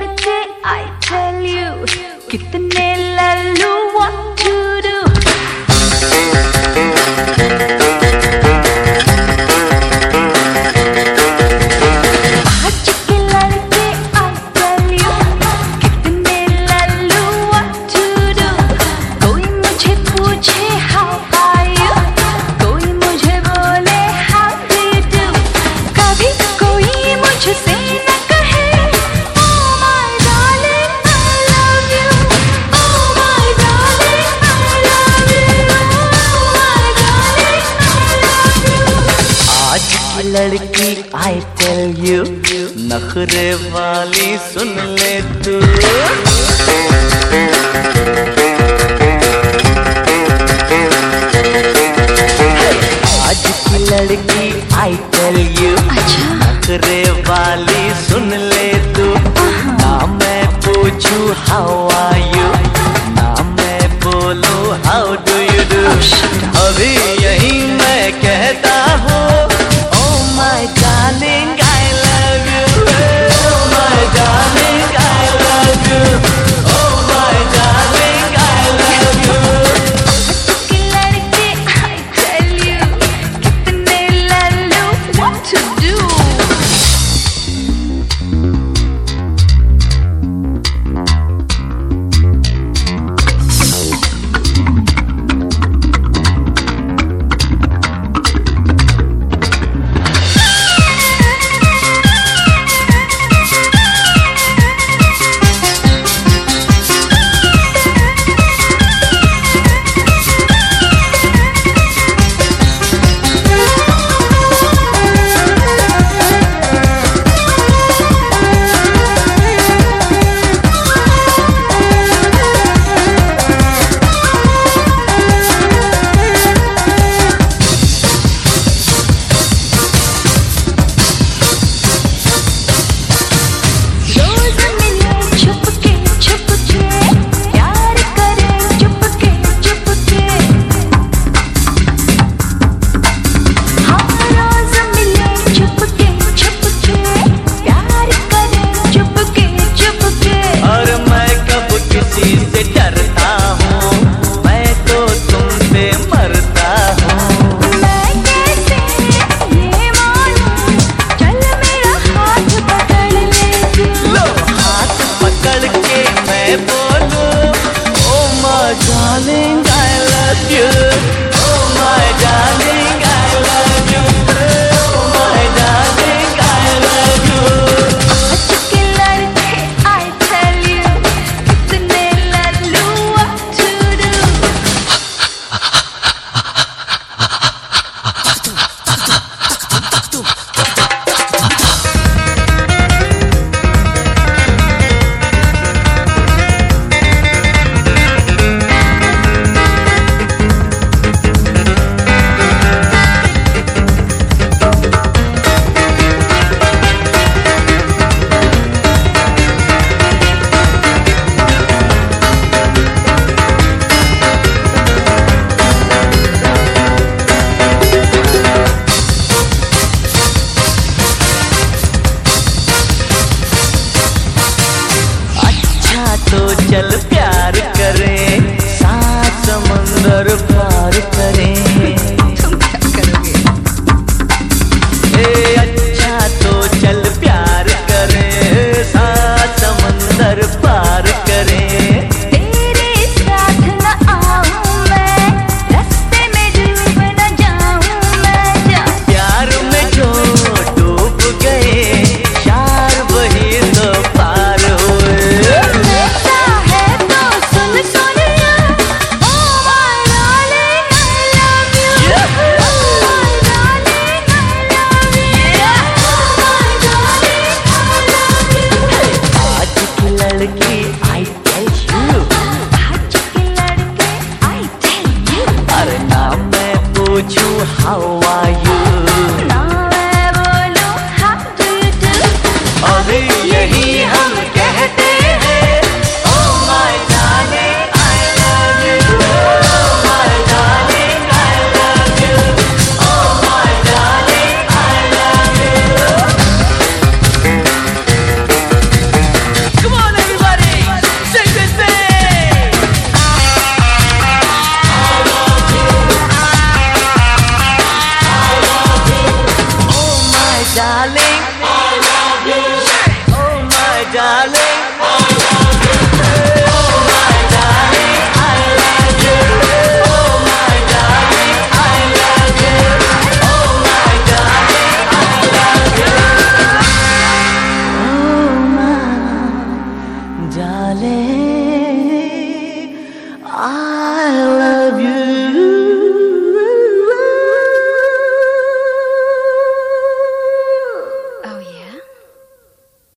लड़के I tell you कितने लड़की आई टेल यू नखरे वाली सुन ले तू। आज की लड़की आई टेल यू नखरे वाली सुन ले तू। ना मैं पूछू हाउ प्यार करें। you, how are you? darling.